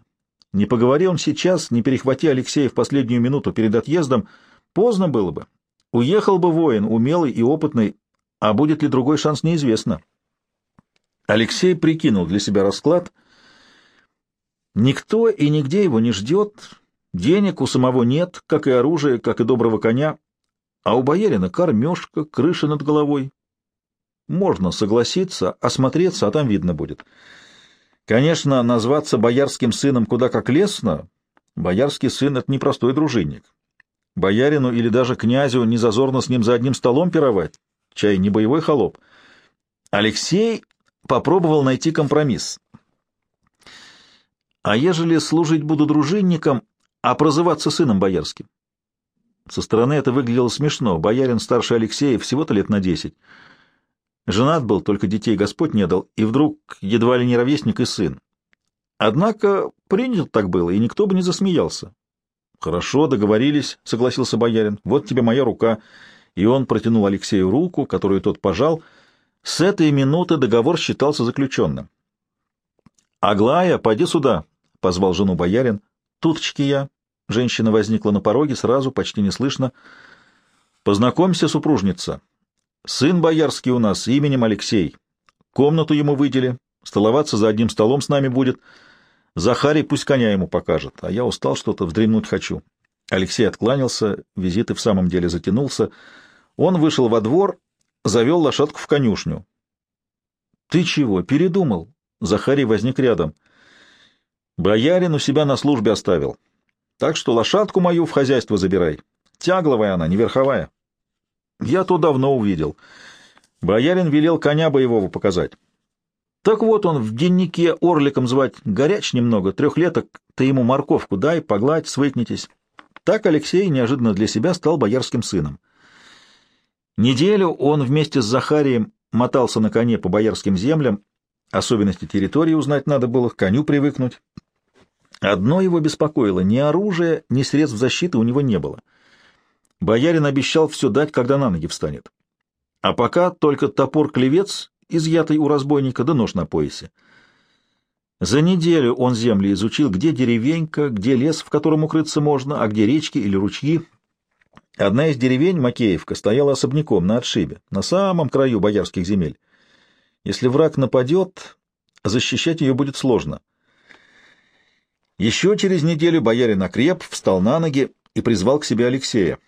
Не поговори он сейчас, не перехвати Алексея в последнюю минуту перед отъездом, поздно было бы. Уехал бы воин, умелый и опытный, а будет ли другой шанс, неизвестно. Алексей прикинул для себя расклад. Никто и нигде его не ждет, денег у самого нет, как и оружия, как и доброго коня, а у боярина кормежка, крыша над головой. Можно согласиться, осмотреться, а там видно будет. Конечно, назваться боярским сыном куда как лестно. Боярский сын — это непростой дружинник. Боярину или даже князю не зазорно с ним за одним столом пировать, чай не боевой холоп. Алексей попробовал найти компромисс. А ежели служить буду дружинником, а прозываться сыном боярским? Со стороны это выглядело смешно. Боярин старше Алексея всего-то лет на десять. Женат был, только детей Господь не дал, и вдруг едва ли не ровесник и сын. Однако принято так было, и никто бы не засмеялся. — Хорошо, договорились, — согласился боярин. — Вот тебе моя рука. И он протянул Алексею руку, которую тот пожал — с этой минуты договор считался заключенным. «Аглая, пойди сюда», — позвал жену боярин. «Туточки я». Женщина возникла на пороге, сразу, почти неслышно. «Познакомься, супружница. Сын боярский у нас, именем Алексей. Комнату ему выдели, столоваться за одним столом с нами будет. Захарий пусть коня ему покажет, а я устал что-то, вздремнуть хочу». Алексей откланялся, визит и в самом деле затянулся. Он вышел во двор завел лошадку в конюшню. — Ты чего, передумал? Захарий возник рядом. — Боярин у себя на службе оставил. Так что лошадку мою в хозяйство забирай. Тягловая она, не верховая. Я то давно увидел. Боярин велел коня боевого показать. Так вот он в деннике орликом звать, горяч немного, трехлеток, ты ему морковку дай, погладь, свыкнитесь. Так Алексей неожиданно для себя стал боярским сыном. Неделю он вместе с Захарием мотался на коне по боярским землям, особенности территории узнать надо было, к коню привыкнуть. Одно его беспокоило — ни оружия, ни средств защиты у него не было. Боярин обещал все дать, когда на ноги встанет. А пока только топор-клевец, изъятый у разбойника, да нож на поясе. За неделю он земли изучил, где деревенька, где лес, в котором укрыться можно, а где речки или ручьи. Одна из деревень, Макеевка, стояла особняком на отшибе, на самом краю боярских земель. Если враг нападет, защищать ее будет сложно. Еще через неделю боярин окреп, встал на ноги и призвал к себе Алексея.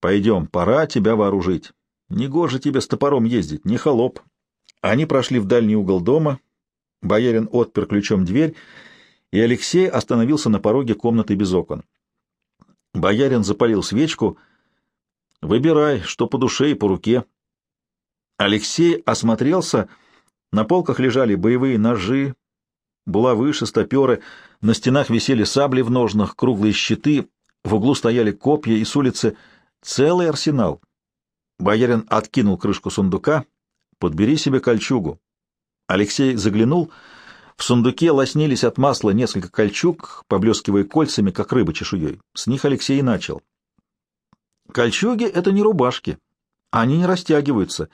«Пойдем, пора тебя вооружить. Негоже тебе с топором ездить, не холоп». Они прошли в дальний угол дома, боярин отпер ключом дверь, и Алексей остановился на пороге комнаты без окон. Боярин запалил свечку. «Выбирай, что по душе и по руке». Алексей осмотрелся. На полках лежали боевые ножи, булавы, шестоперы, на стенах висели сабли в ножнах, круглые щиты, в углу стояли копья и с улицы — Целый арсенал. Боярин откинул крышку сундука. «Подбери себе кольчугу». Алексей заглянул. В сундуке лоснились от масла несколько кольчуг, поблескивая кольцами, как рыба чешуей. С них Алексей и начал. Кольчуги — это не рубашки. Они не растягиваются,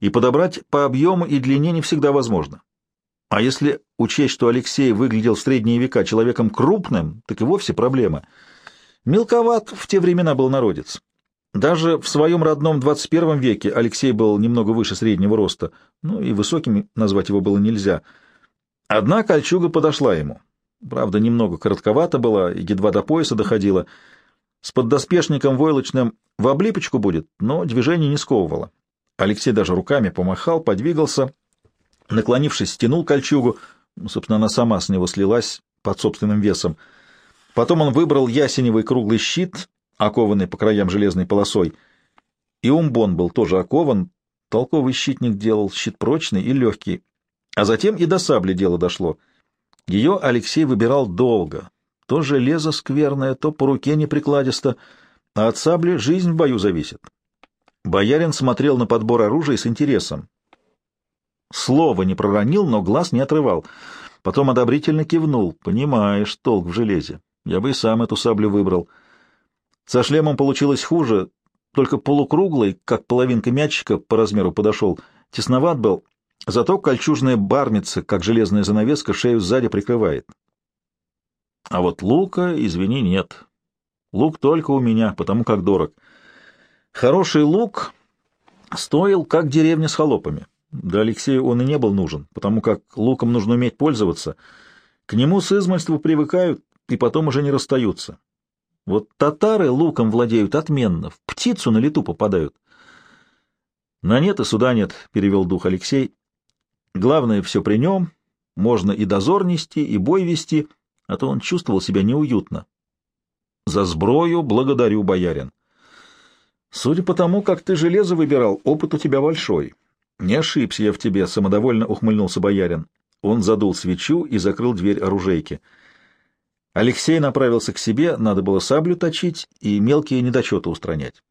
и подобрать по объему и длине не всегда возможно. А если учесть, что Алексей выглядел в средние века человеком крупным, так и вовсе проблема. Мелковат в те времена был народец. Даже в своем родном 21 веке Алексей был немного выше среднего роста, ну и высоким назвать его было нельзя. Одна кольчуга подошла ему. Правда, немного коротковата была и едва до пояса доходила. С поддоспешником войлочным в облипочку будет, но движение не сковывало. Алексей даже руками помахал, подвигался, наклонившись, стянул кольчугу. Собственно, она сама с него слилась под собственным весом. Потом он выбрал ясеневый круглый щит окованный по краям железной полосой. И умбон был тоже окован, толковый щитник делал, щит прочный и легкий. А затем и до сабли дело дошло. Ее Алексей выбирал долго. То железо скверное, то по руке неприкладисто, а от сабли жизнь в бою зависит. Боярин смотрел на подбор оружия с интересом. Слова не проронил, но глаз не отрывал. Потом одобрительно кивнул. «Понимаешь, толк в железе. Я бы и сам эту саблю выбрал». Со шлемом получилось хуже, только полукруглый, как половинка мячика, по размеру подошел, тесноват был, зато кольчужная бармица, как железная занавеска, шею сзади прикрывает. А вот лука, извини, нет. Лук только у меня, потому как дорог. Хороший лук стоил, как деревня с холопами. Да Алексею он и не был нужен, потому как луком нужно уметь пользоваться. К нему с измольства привыкают и потом уже не расстаются. Вот татары луком владеют отменно, в птицу на лету попадают. На нет и суда нет, — перевел дух Алексей. Главное, все при нем, можно и дозор нести, и бой вести, а то он чувствовал себя неуютно. За сброю благодарю, боярин. Судя по тому, как ты железо выбирал, опыт у тебя большой. Не ошибся я в тебе, — самодовольно ухмыльнулся боярин. Он задул свечу и закрыл дверь оружейки. — Алексей направился к себе, надо было саблю точить и мелкие недочеты устранять.